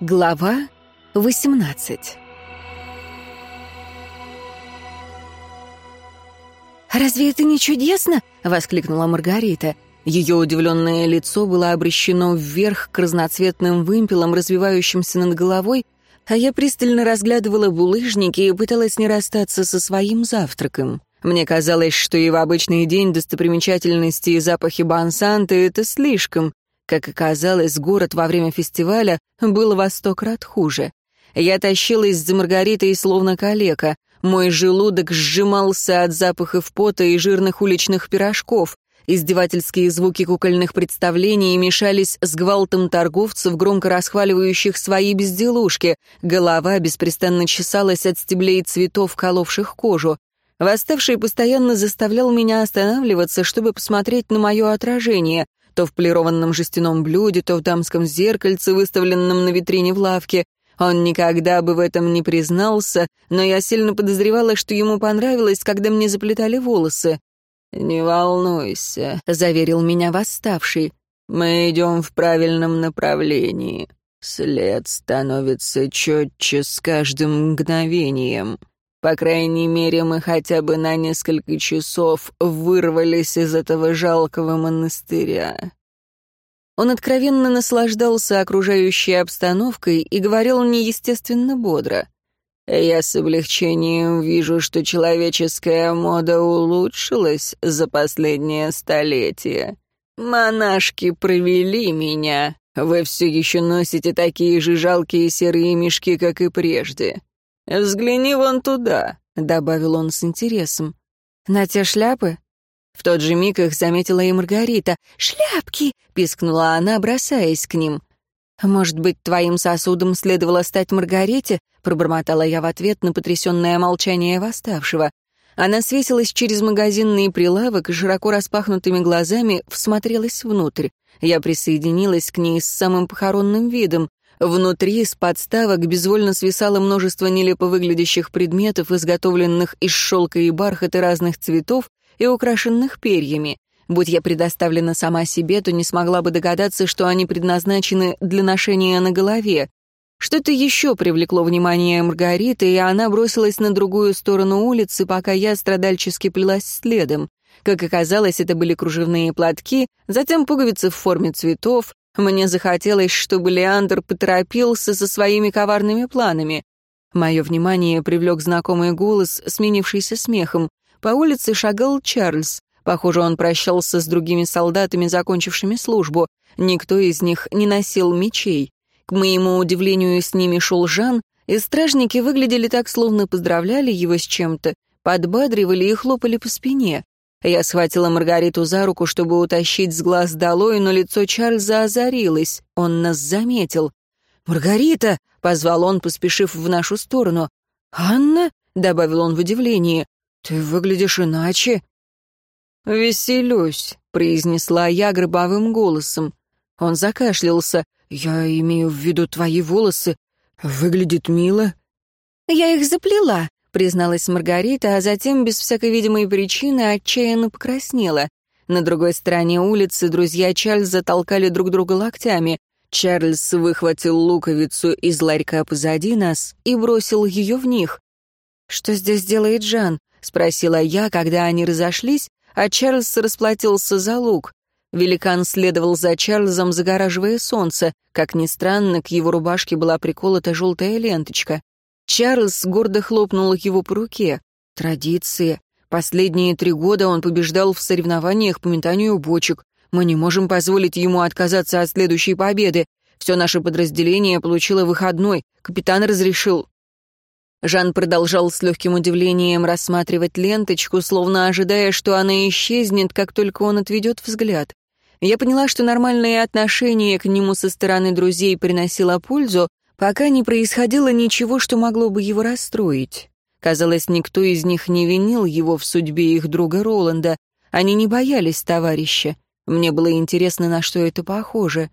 Глава 18 «Разве это не чудесно?» — воскликнула Маргарита. Ее удивленное лицо было обращено вверх к разноцветным вымпелам, развивающимся над головой, а я пристально разглядывала булыжники и пыталась не расстаться со своим завтраком. Мне казалось, что и в обычный день достопримечательности и запахи бансанта — это слишком, как оказалось, город во время фестиваля был во сто крат хуже. Я тащилась за Маргаритой словно калека. Мой желудок сжимался от запахов пота и жирных уличных пирожков. Издевательские звуки кукольных представлений мешались с гвалтом торговцев, громко расхваливающих свои безделушки. Голова беспрестанно чесалась от стеблей цветов, коловших кожу. Восставший постоянно заставлял меня останавливаться, чтобы посмотреть на мое отражение то в полированном жестяном блюде, то в дамском зеркальце, выставленном на витрине в лавке. Он никогда бы в этом не признался, но я сильно подозревала, что ему понравилось, когда мне заплетали волосы. «Не волнуйся», — заверил меня восставший. «Мы идем в правильном направлении. След становится четче с каждым мгновением». По крайней мере, мы хотя бы на несколько часов вырвались из этого жалкого монастыря. Он откровенно наслаждался окружающей обстановкой и говорил неестественно бодро. «Я с облегчением вижу, что человеческая мода улучшилась за последнее столетие. Монашки провели меня. Вы все еще носите такие же жалкие серые мешки, как и прежде. «Взгляни вон туда», — добавил он с интересом. «На те шляпы?» В тот же миг их заметила и Маргарита. «Шляпки!» — пискнула она, бросаясь к ним. «Может быть, твоим сосудом следовало стать Маргарите?» — пробормотала я в ответ на потрясенное молчание восставшего. Она свесилась через магазинный прилавок и широко распахнутыми глазами всмотрелась внутрь. Я присоединилась к ней с самым похоронным видом. Внутри с подставок безвольно свисало множество нелепо выглядящих предметов, изготовленных из шелка и бархата разных цветов и украшенных перьями. Будь я предоставлена сама себе, то не смогла бы догадаться, что они предназначены для ношения на голове. Что-то еще привлекло внимание Маргариты, и она бросилась на другую сторону улицы, пока я страдальчески плелась следом. Как оказалось, это были кружевные платки, затем пуговицы в форме цветов, мне захотелось, чтобы Леандр поторопился со своими коварными планами. Мое внимание привлек знакомый голос, сменившийся смехом. По улице шагал Чарльз. Похоже, он прощался с другими солдатами, закончившими службу. Никто из них не носил мечей. К моему удивлению, с ними шел Жан, и стражники выглядели так, словно поздравляли его с чем-то, подбадривали и хлопали по спине. Я схватила Маргариту за руку, чтобы утащить с глаз долой, но лицо Чарльза озарилось. Он нас заметил. «Маргарита!» — позвал он, поспешив в нашу сторону. «Анна?» — добавил он в удивлении. «Ты выглядишь иначе». «Веселюсь», — произнесла я гробовым голосом. Он закашлялся. «Я имею в виду твои волосы. Выглядит мило». «Я их заплела», призналась Маргарита, а затем, без всякой видимой причины, отчаянно покраснела. На другой стороне улицы друзья Чарльза толкали друг друга локтями. Чарльз выхватил луковицу из ларька позади нас и бросил ее в них. «Что здесь делает Жан?» — спросила я, когда они разошлись, а Чарльз расплатился за лук. Великан следовал за Чарльзом, загораживая солнце. Как ни странно, к его рубашке была приколота желтая ленточка. Чарльз гордо хлопнул его по руке. Традиции. Последние три года он побеждал в соревнованиях по метанию бочек. Мы не можем позволить ему отказаться от следующей победы. Все наше подразделение получило выходной. Капитан разрешил. Жан продолжал с легким удивлением рассматривать ленточку, словно ожидая, что она исчезнет, как только он отведет взгляд. Я поняла, что нормальное отношение к нему со стороны друзей приносило пользу, Пока не происходило ничего, что могло бы его расстроить. Казалось, никто из них не винил его в судьбе их друга Роланда. Они не боялись товарища. Мне было интересно, на что это похоже.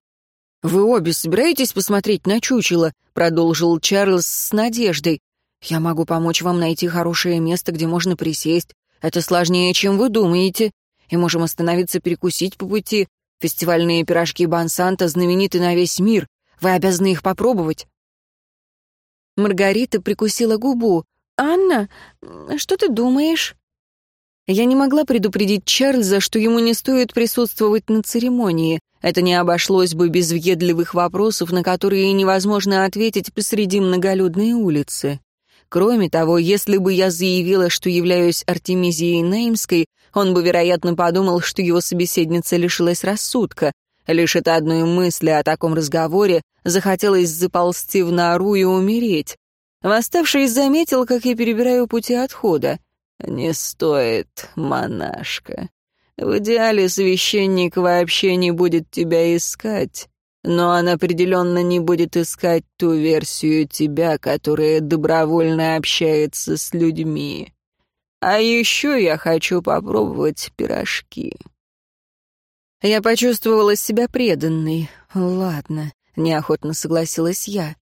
«Вы обе собираетесь посмотреть на чучело?» — продолжил Чарльз с надеждой. «Я могу помочь вам найти хорошее место, где можно присесть. Это сложнее, чем вы думаете. И можем остановиться перекусить по пути. Фестивальные пирожки Бансанта знамениты на весь мир. Вы обязаны их попробовать. Маргарита прикусила губу. «Анна, что ты думаешь?» Я не могла предупредить Чарльза, что ему не стоит присутствовать на церемонии. Это не обошлось бы без въедливых вопросов, на которые невозможно ответить посреди многолюдной улицы. Кроме того, если бы я заявила, что являюсь Артемизией Неймской, он бы, вероятно, подумал, что его собеседница лишилась рассудка. Лишь от одной мысли о таком разговоре захотелось заползти в нору и умереть. Восставший заметил, как я перебираю пути отхода. «Не стоит, монашка. В идеале священник вообще не будет тебя искать, но он определенно не будет искать ту версию тебя, которая добровольно общается с людьми. А еще я хочу попробовать пирожки». Я почувствовала себя преданной. Ладно, неохотно согласилась я.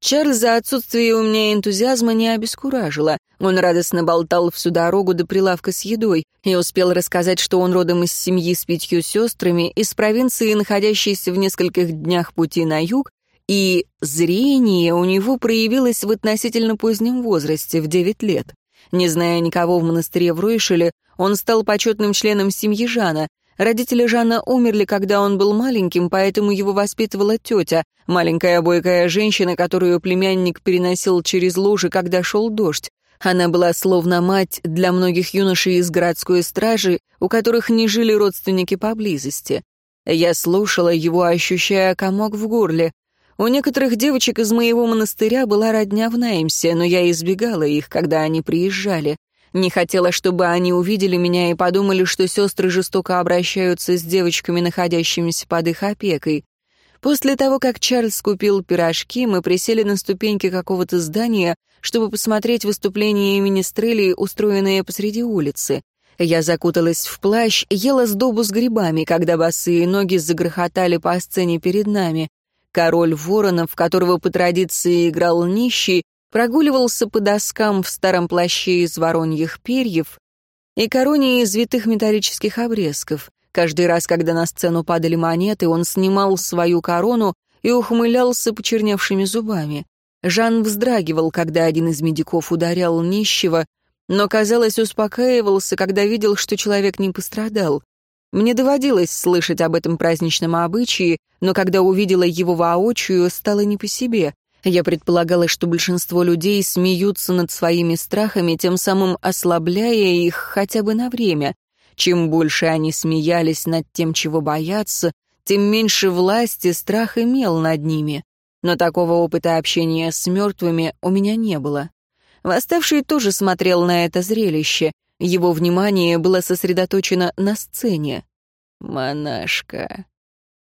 Чарльз за отсутствие у меня энтузиазма не обескуражило. Он радостно болтал всю дорогу до прилавка с едой и успел рассказать, что он родом из семьи с пятью сестрами, из провинции, находящейся в нескольких днях пути на юг, и зрение у него проявилось в относительно позднем возрасте, в девять лет. Не зная никого в монастыре в Ройшеле, он стал почетным членом семьи Жана, Родители Жана умерли, когда он был маленьким, поэтому его воспитывала тетя, маленькая бойкая женщина, которую племянник переносил через лужи, когда шел дождь. Она была словно мать для многих юношей из городской стражи, у которых не жили родственники поблизости. Я слушала его, ощущая комок в горле. У некоторых девочек из моего монастыря была родня в Наймсе, но я избегала их, когда они приезжали. Не хотела, чтобы они увидели меня и подумали, что сестры жестоко обращаются с девочками, находящимися под их опекой. После того, как Чарльз купил пирожки, мы присели на ступеньки какого-то здания, чтобы посмотреть выступление министрелей, устроенные посреди улицы. Я закуталась в плащ, ела сдобу с грибами, когда босые ноги загрохотали по сцене перед нами. Король воронов, которого по традиции играл нищий, прогуливался по доскам в старом плаще из вороньих перьев и короне из витых металлических обрезков. Каждый раз, когда на сцену падали монеты, он снимал свою корону и ухмылялся почерневшими зубами. Жан вздрагивал, когда один из медиков ударял нищего, но, казалось, успокаивался, когда видел, что человек не пострадал. Мне доводилось слышать об этом праздничном обычае, но когда увидела его воочию, стало не по себе. Я предполагала, что большинство людей смеются над своими страхами, тем самым ослабляя их хотя бы на время. Чем больше они смеялись над тем, чего боятся, тем меньше власти страх имел над ними. Но такого опыта общения с мертвыми у меня не было. Восставший тоже смотрел на это зрелище. Его внимание было сосредоточено на сцене. «Монашка,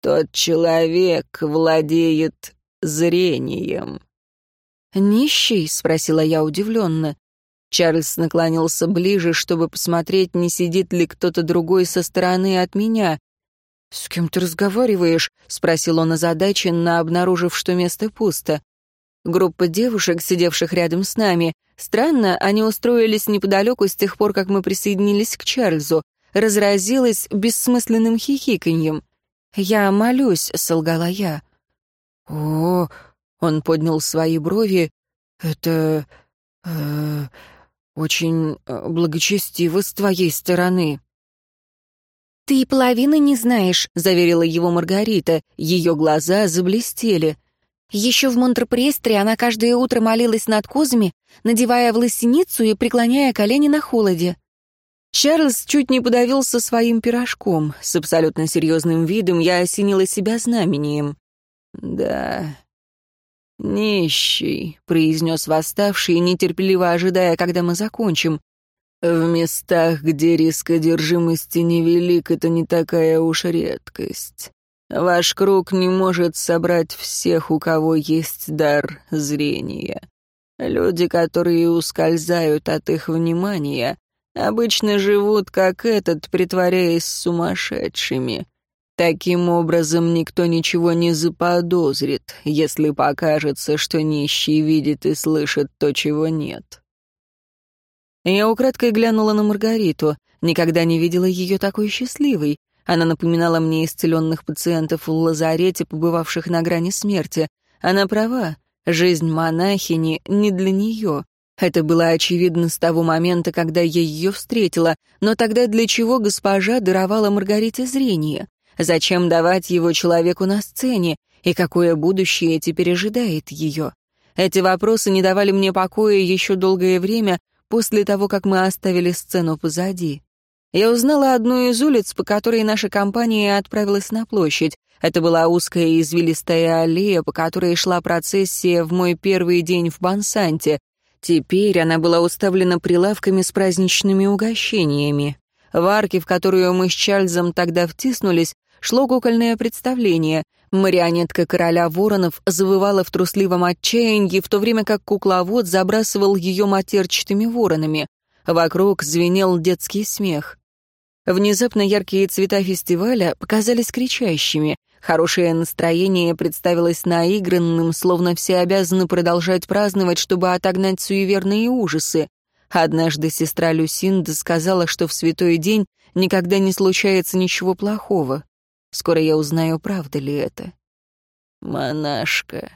тот человек владеет зрением». «Нищий?» — спросила я удивленно. Чарльз наклонился ближе, чтобы посмотреть, не сидит ли кто-то другой со стороны от меня. «С кем ты разговариваешь?» — спросил он озадаченно, обнаружив, что место пусто. Группа девушек, сидевших рядом с нами. Странно, они устроились неподалеку с тех пор, как мы присоединились к Чарльзу. Разразилась бессмысленным хихиканьем. «Я молюсь», — солгала я. «О!» — он поднял свои брови. «Это... Э, очень э, благочестиво с твоей стороны». «Ты и половины не знаешь», — заверила его Маргарита. Ее глаза заблестели. Еще в Монтрепрестре она каждое утро молилась над козами, надевая власеницу и преклоняя колени на холоде. Чарльз чуть не подавился своим пирожком. С абсолютно серьезным видом я осенила себя знамением. «Да, нищий», — произнес восставший, нетерпеливо ожидая, когда мы закончим. «В местах, где риск одержимости невелик, это не такая уж редкость. Ваш круг не может собрать всех, у кого есть дар зрения. Люди, которые ускользают от их внимания, обычно живут, как этот, притворяясь сумасшедшими». Таким образом, никто ничего не заподозрит, если покажется, что нищий видит и слышит то, чего нет. Я украдкой глянула на Маргариту, никогда не видела ее такой счастливой. Она напоминала мне исцеленных пациентов в лазарете, побывавших на грани смерти. Она права, Жизнь монахини не для нее. Это было очевидно с того момента, когда я ее встретила, но тогда для чего госпожа даровала Маргарите зрение? Зачем давать его человеку на сцене? И какое будущее теперь ожидает ее? Эти вопросы не давали мне покоя еще долгое время после того, как мы оставили сцену позади. Я узнала одну из улиц, по которой наша компания отправилась на площадь. Это была узкая извилистая аллея, по которой шла процессия в мой первый день в Бансанте. Теперь она была уставлена прилавками с праздничными угощениями. В арке, в которую мы с Чарльзом тогда втиснулись, шло кукольное представление. Марионетка короля воронов завывала в трусливом отчаянии, в то время как кукловод забрасывал ее матерчатыми воронами. Вокруг звенел детский смех. Внезапно яркие цвета фестиваля показались кричащими. Хорошее настроение представилось наигранным, словно все обязаны продолжать праздновать, чтобы отогнать суеверные ужасы. Однажды сестра Люсинда сказала, что в святой день никогда не случается ничего плохого. Скоро я узнаю, правда ли это. «Монашка,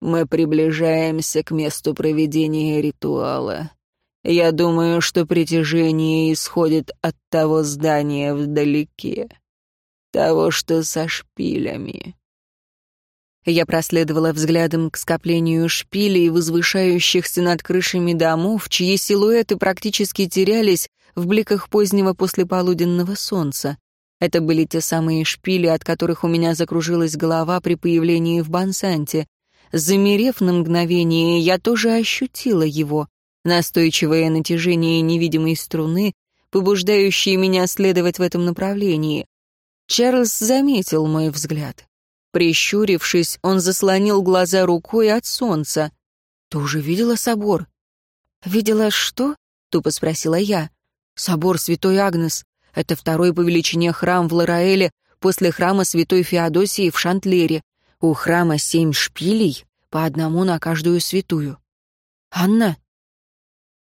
мы приближаемся к месту проведения ритуала. Я думаю, что притяжение исходит от того здания вдалеке, того, что со шпилями. Я проследовала взглядом к скоплению шпилей, возвышающихся над крышами домов, чьи силуэты практически терялись в бликах позднего послеполуденного солнца. Это были те самые шпили, от которых у меня закружилась голова при появлении в Бансанте. Замерев на мгновение, я тоже ощутила его — настойчивое натяжение невидимой струны, побуждающее меня следовать в этом направлении. Чарльз заметил мой взгляд. Прищурившись, он заслонил глаза рукой от солнца. «Ты уже видела собор?» «Видела что?» — тупо спросила я. «Собор Святой Агнес. Это второй по величине храм в Лараэле после храма Святой Феодосии в Шантлере. У храма семь шпилей, по одному на каждую святую. Анна,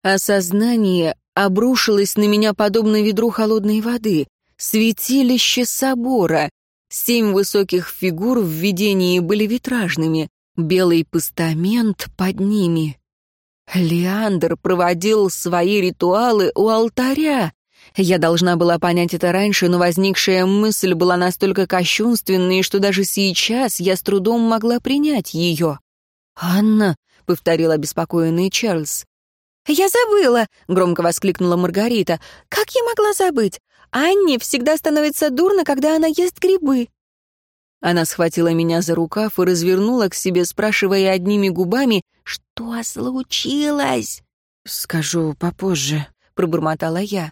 Осознание обрушилось на меня подобно ведру холодной воды. Святилище собора. Семь высоких фигур в видении были витражными. Белый постамент под ними. Леандр проводил свои ритуалы у алтаря. Я должна была понять это раньше, но возникшая мысль была настолько кощунственной, что даже сейчас я с трудом могла принять ее. «Анна», — повторил обеспокоенный Чарльз, «Я забыла!» — громко воскликнула Маргарита. «Как я могла забыть? Анне всегда становится дурно, когда она ест грибы». Она схватила меня за рукав и развернула к себе, спрашивая одними губами, «Что случилось?» «Скажу попозже», — пробормотала я.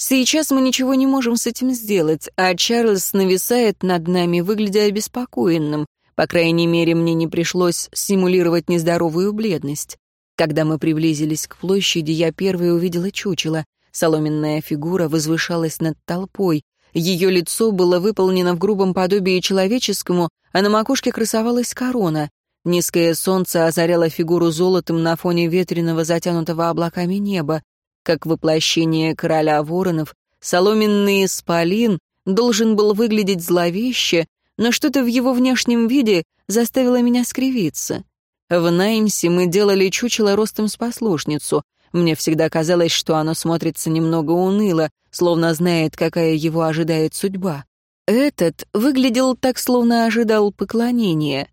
«Сейчас мы ничего не можем с этим сделать, а Чарльз нависает над нами, выглядя обеспокоенным. По крайней мере, мне не пришлось симулировать нездоровую бледность. Когда мы приблизились к площади, я первой увидела чучело. Соломенная фигура возвышалась над толпой. Ее лицо было выполнено в грубом подобии человеческому, а на макушке красовалась корона. Низкое солнце озаряло фигуру золотом на фоне ветреного, затянутого облаками неба. Как воплощение короля воронов, соломенный исполин должен был выглядеть зловеще, но что-то в его внешнем виде заставило меня скривиться. В Наймсе мы делали чучело ростом с послушницу. Мне всегда казалось, что оно смотрится немного уныло, словно знает, какая его ожидает судьба. Этот выглядел так, словно ожидал поклонения.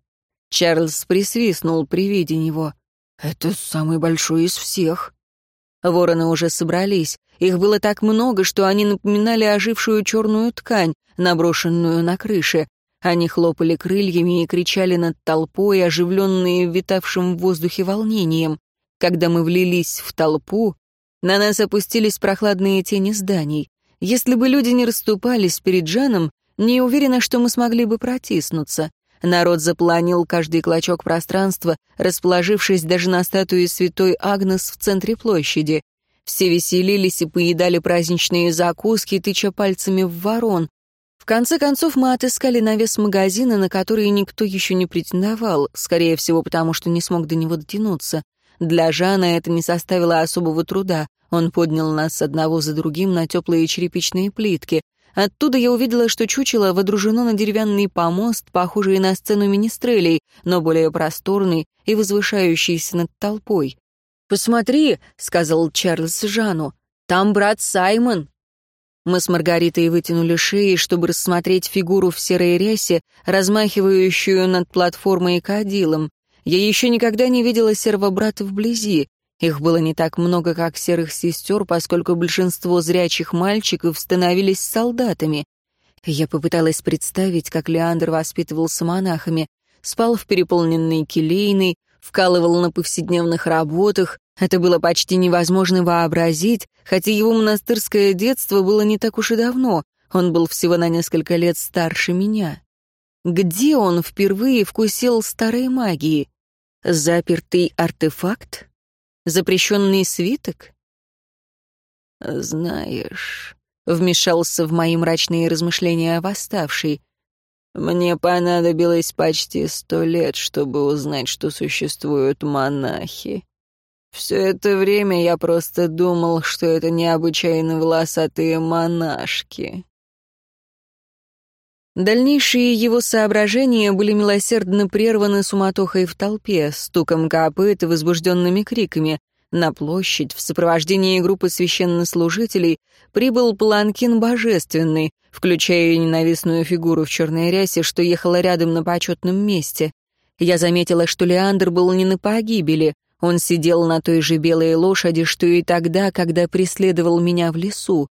Чарльз присвистнул при виде него. «Это самый большой из всех». Вороны уже собрались. Их было так много, что они напоминали ожившую черную ткань, наброшенную на крыше. Они хлопали крыльями и кричали над толпой, оживленные витавшим в воздухе волнением. Когда мы влились в толпу, на нас опустились прохладные тени зданий. Если бы люди не расступались перед Жаном, не уверена, что мы смогли бы протиснуться. Народ запланил каждый клочок пространства, расположившись даже на статуе святой Агнес в центре площади. Все веселились и поедали праздничные закуски, тыча пальцами в ворон, в конце концов, мы отыскали навес магазина, на который никто еще не претендовал, скорее всего, потому что не смог до него дотянуться. Для Жана это не составило особого труда. Он поднял нас одного за другим на теплые черепичные плитки. Оттуда я увидела, что чучело водружено на деревянный помост, похожий на сцену министрелей, но более просторный и возвышающийся над толпой. «Посмотри», — сказал Чарльз Жану, — «там брат Саймон». Мы с Маргаритой вытянули шеи, чтобы рассмотреть фигуру в серой рясе, размахивающую над платформой кадилом. Я еще никогда не видела серого брата вблизи. Их было не так много, как серых сестер, поскольку большинство зрячих мальчиков становились солдатами. Я попыталась представить, как Леандр воспитывался монахами, спал в переполненной келейной, вкалывал на повседневных работах. Это было почти невозможно вообразить, хотя его монастырское детство было не так уж и давно, он был всего на несколько лет старше меня. Где он впервые вкусил старой магии? Запертый артефакт? Запрещенный свиток? «Знаешь», — вмешался в мои мрачные размышления восставший, мне понадобилось почти сто лет, чтобы узнать, что существуют монахи. Все это время я просто думал, что это необычайно волосатые монашки. Дальнейшие его соображения были милосердно прерваны суматохой в толпе, стуком копыт и возбужденными криками. На площадь в сопровождении группы священнослужителей прибыл Паланкин Божественный, включая ненавистную фигуру в черной рясе, что ехала рядом на почетном месте. Я заметила, что Леандр был не на погибели, он сидел на той же белой лошади, что и тогда, когда преследовал меня в лесу.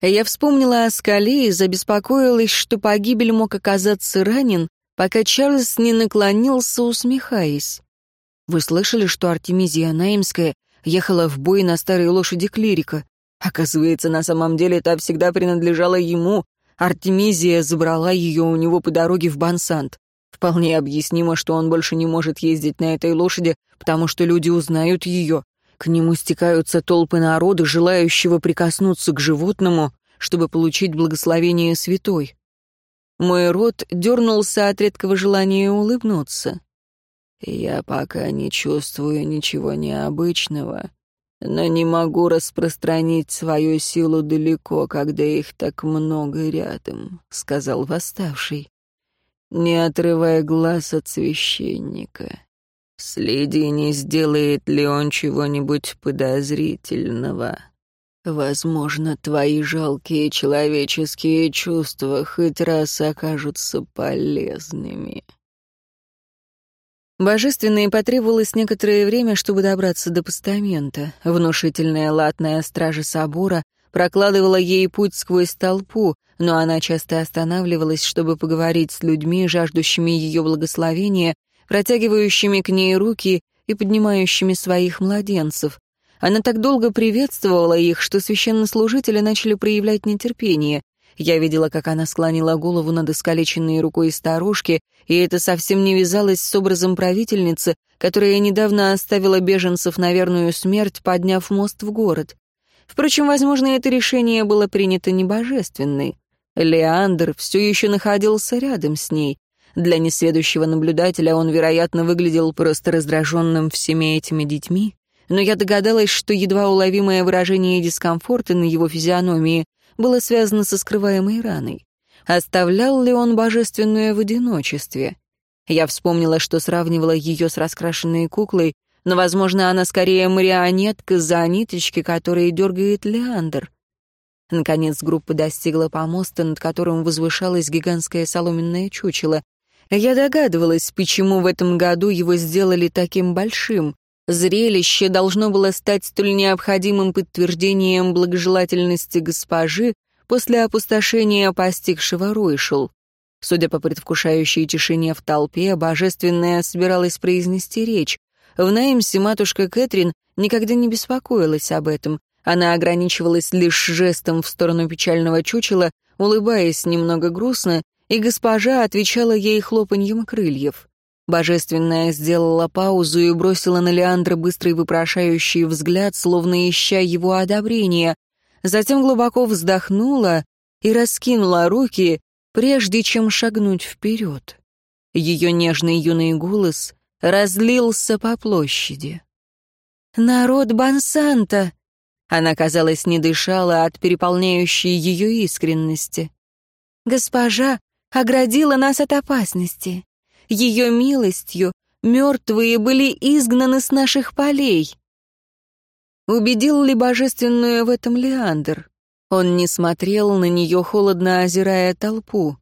Я вспомнила о скале и забеспокоилась, что погибель мог оказаться ранен, пока Чарльз не наклонился, усмехаясь. «Вы слышали, что Артемизия Наимская ехала в бой на старой лошади клирика. Оказывается, на самом деле та всегда принадлежала ему. Артемизия забрала ее у него по дороге в Бансант. Вполне объяснимо, что он больше не может ездить на этой лошади, потому что люди узнают ее. К нему стекаются толпы народа, желающего прикоснуться к животному, чтобы получить благословение святой. Мой рот дернулся от редкого желания улыбнуться. Я пока не чувствую ничего необычного, но не могу распространить свою силу далеко, когда их так много рядом», — сказал восставший. «Не отрывая глаз от священника. Следи, не сделает ли он чего-нибудь подозрительного. Возможно, твои жалкие человеческие чувства хоть раз окажутся полезными». Божественной потребовалось некоторое время, чтобы добраться до постамента. Внушительная латная стража собора прокладывала ей путь сквозь толпу, но она часто останавливалась, чтобы поговорить с людьми, жаждущими ее благословения, протягивающими к ней руки и поднимающими своих младенцев. Она так долго приветствовала их, что священнослужители начали проявлять нетерпение. Я видела, как она склонила голову над искалеченной рукой старушки, и это совсем не вязалось с образом правительницы, которая недавно оставила беженцев на верную смерть, подняв мост в город. Впрочем, возможно, это решение было принято небожественной. Леандр все еще находился рядом с ней. Для несведущего наблюдателя он, вероятно, выглядел просто раздраженным всеми этими детьми, но я догадалась, что едва уловимое выражение дискомфорта на его физиономии было связано со скрываемой раной. Оставлял ли он божественное в одиночестве? Я вспомнила, что сравнивала ее с раскрашенной куклой, но, возможно, она скорее марионетка за ниточки, которые дергает Леандр. Наконец группа достигла помоста, над которым возвышалось гигантское соломенное чучело. Я догадывалась, почему в этом году его сделали таким большим. Зрелище должно было стать столь необходимым подтверждением благожелательности госпожи после опустошения постигшего Ройшел. Судя по предвкушающей тишине в толпе, божественная собиралась произнести речь. В Неймсе матушка Кэтрин никогда не беспокоилась об этом. Она ограничивалась лишь жестом в сторону печального чучела, улыбаясь немного грустно, и госпожа отвечала ей хлопаньем крыльев. Божественная сделала паузу и бросила на Леандра быстрый вопрошающий взгляд, словно ища его одобрения. Затем глубоко вздохнула и раскинула руки, прежде чем шагнуть вперед. Ее нежный юный голос разлился по площади. «Народ Бансанта!» Она, казалось, не дышала от переполняющей ее искренности. Госпожа оградила нас от опасности. Ее милостью мертвые были изгнаны с наших полей. Убедил ли божественную в этом Леандр? Он не смотрел на нее, холодно озирая толпу.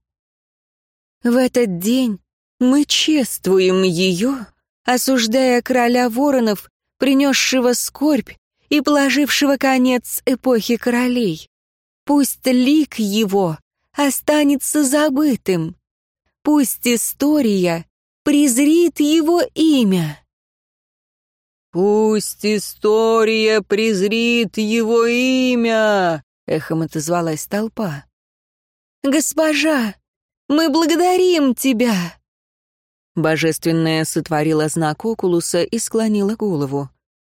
В этот день мы чествуем ее, осуждая короля воронов, принесшего скорбь и положившего конец эпохи королей. Пусть лик его останется забытым. Пусть история презрит его имя. «Пусть история презрит его имя!» — эхом отозвалась толпа. «Госпожа, мы благодарим тебя!» Божественная сотворила знак Окулуса и склонила голову.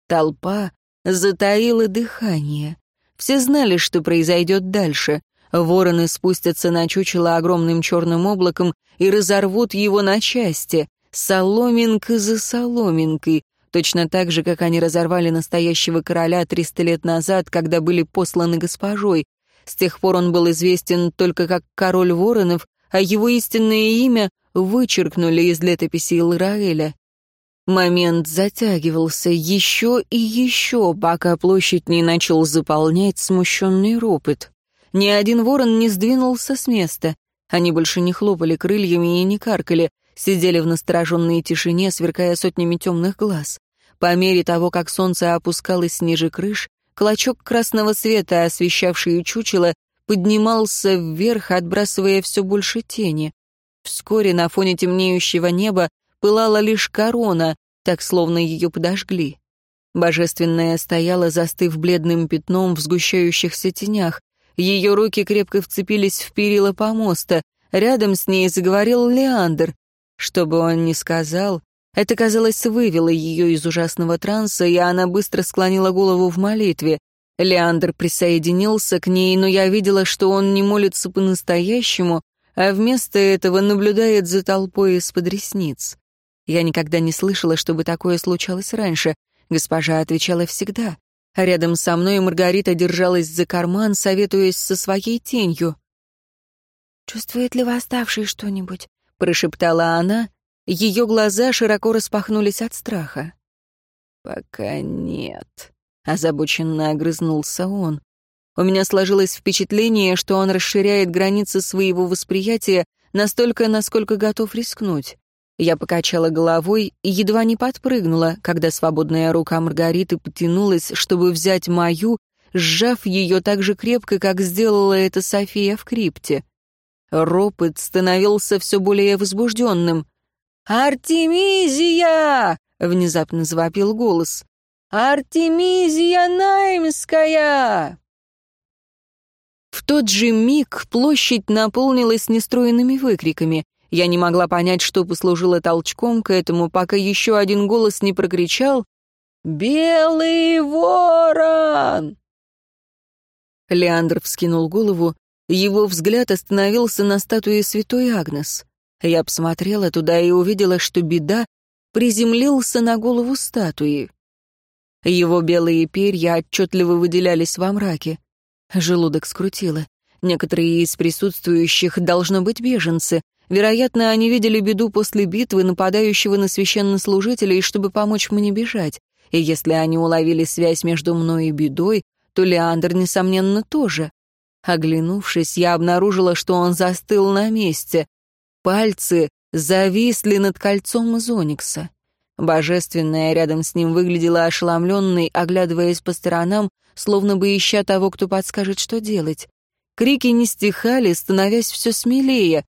Толпа затаила дыхание. Все знали, что произойдет дальше. Вороны спустятся на чучело огромным черным облаком и разорвут его на части, соломинка за соломинкой, точно так же, как они разорвали настоящего короля триста лет назад, когда были посланы госпожой. С тех пор он был известен только как король воронов, а его истинное имя вычеркнули из летописи Илраэля. Момент затягивался еще и еще, пока площадь не начал заполнять смущенный ропот. Ни один ворон не сдвинулся с места. Они больше не хлопали крыльями и не каркали, сидели в настороженной тишине, сверкая сотнями темных глаз. По мере того, как солнце опускалось ниже крыш, клочок красного света, освещавший чучело, поднимался вверх, отбрасывая все больше тени. Вскоре на фоне темнеющего неба пылала лишь корона, так словно ее подожгли. Божественная стояла, застыв бледным пятном в сгущающихся тенях. Ее руки крепко вцепились в перила помоста. Рядом с ней заговорил Леандр. Что бы он ни сказал, это, казалось, вывело ее из ужасного транса, и она быстро склонила голову в молитве. Леандр присоединился к ней, но я видела, что он не молится по-настоящему, а вместо этого наблюдает за толпой из-под ресниц. Я никогда не слышала, чтобы такое случалось раньше. Госпожа отвечала всегда. Рядом со мной Маргарита держалась за карман, советуясь со своей тенью. «Чувствует ли восставший что-нибудь?» — прошептала она, ее глаза широко распахнулись от страха. «Пока нет», — озабоченно огрызнулся он. У меня сложилось впечатление, что он расширяет границы своего восприятия настолько, насколько готов рискнуть. Я покачала головой и едва не подпрыгнула, когда свободная рука Маргариты потянулась, чтобы взять мою, сжав ее так же крепко, как сделала это София в крипте. Ропот становился все более возбужденным. «Артемизия!» — внезапно завопил голос. «Артемизия Наймская!» В тот же миг площадь наполнилась нестроенными выкриками. Я не могла понять, что послужило толчком к этому, пока еще один голос не прокричал «Белый ворон!». Леандр вскинул голову, его взгляд остановился на статуе святой Агнес. Я посмотрела туда и увидела, что беда приземлился на голову статуи. Его белые перья отчетливо выделялись во мраке. Желудок скрутило. Некоторые из присутствующих должно быть беженцы. Вероятно, они видели беду после битвы нападающего на священнослужителей, чтобы помочь мне бежать. И если они уловили связь между мной и бедой, то Леандр, несомненно, тоже. Оглянувшись, я обнаружила, что он застыл на месте. Пальцы зависли над кольцом из оникса. Божественная рядом с ним выглядела ошеломленной, оглядываясь по сторонам, словно бы ища того, кто подскажет, что делать. Крики не стихали, становясь все смелее.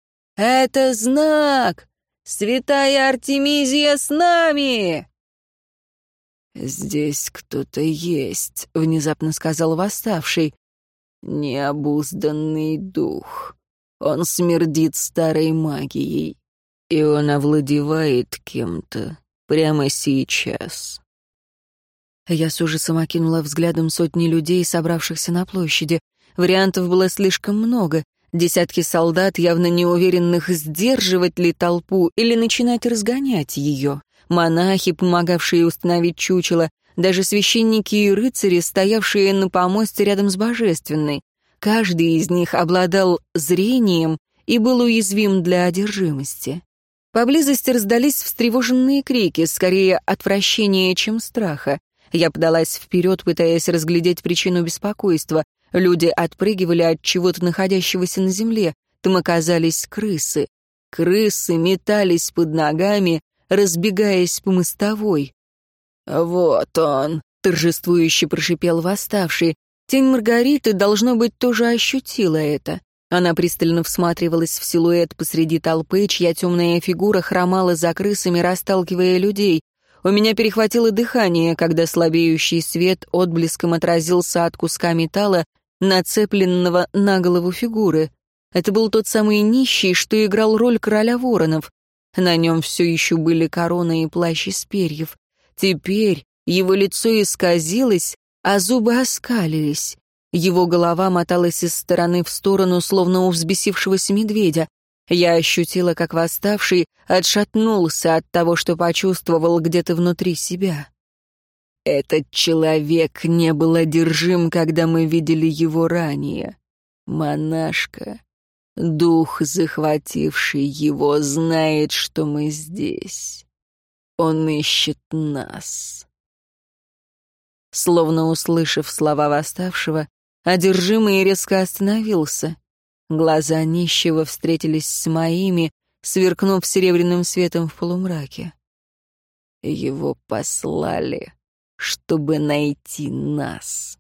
«Это знак! Святая Артемизия с нами!» «Здесь кто-то есть», — внезапно сказал восставший. «Необузданный дух». Он смердит старой магией, и он овладевает кем-то прямо сейчас. Я с ужасом окинула взглядом сотни людей, собравшихся на площади. Вариантов было слишком много. Десятки солдат, явно неуверенных, сдерживать ли толпу или начинать разгонять ее. Монахи, помогавшие установить чучело, даже священники и рыцари, стоявшие на помосте рядом с божественной. Каждый из них обладал зрением и был уязвим для одержимости. Поблизости раздались встревоженные крики, скорее отвращения, чем страха. Я подалась вперед, пытаясь разглядеть причину беспокойства. Люди отпрыгивали от чего-то находящегося на земле. Там оказались крысы. Крысы метались под ногами, разбегаясь по мостовой. «Вот он!» — торжествующе прошипел восставший. Тень Маргариты, должно быть, тоже ощутила это. Она пристально всматривалась в силуэт посреди толпы, чья темная фигура хромала за крысами, расталкивая людей. У меня перехватило дыхание, когда слабеющий свет отблеском отразился от куска металла, нацепленного на голову фигуры. Это был тот самый нищий, что играл роль короля воронов. На нем все еще были корона и плащ из перьев. Теперь его лицо исказилось, а зубы оскалились. Его голова моталась из стороны в сторону, словно у взбесившегося медведя. Я ощутила, как восставший отшатнулся от того, что почувствовал где-то внутри себя. Этот человек не был одержим, когда мы видели его ранее. Монашка, дух, захвативший его, знает, что мы здесь. Он ищет нас. Словно услышав слова восставшего, одержимый резко остановился. Глаза нищего встретились с моими, сверкнув серебряным светом в полумраке. Его послали, чтобы найти нас.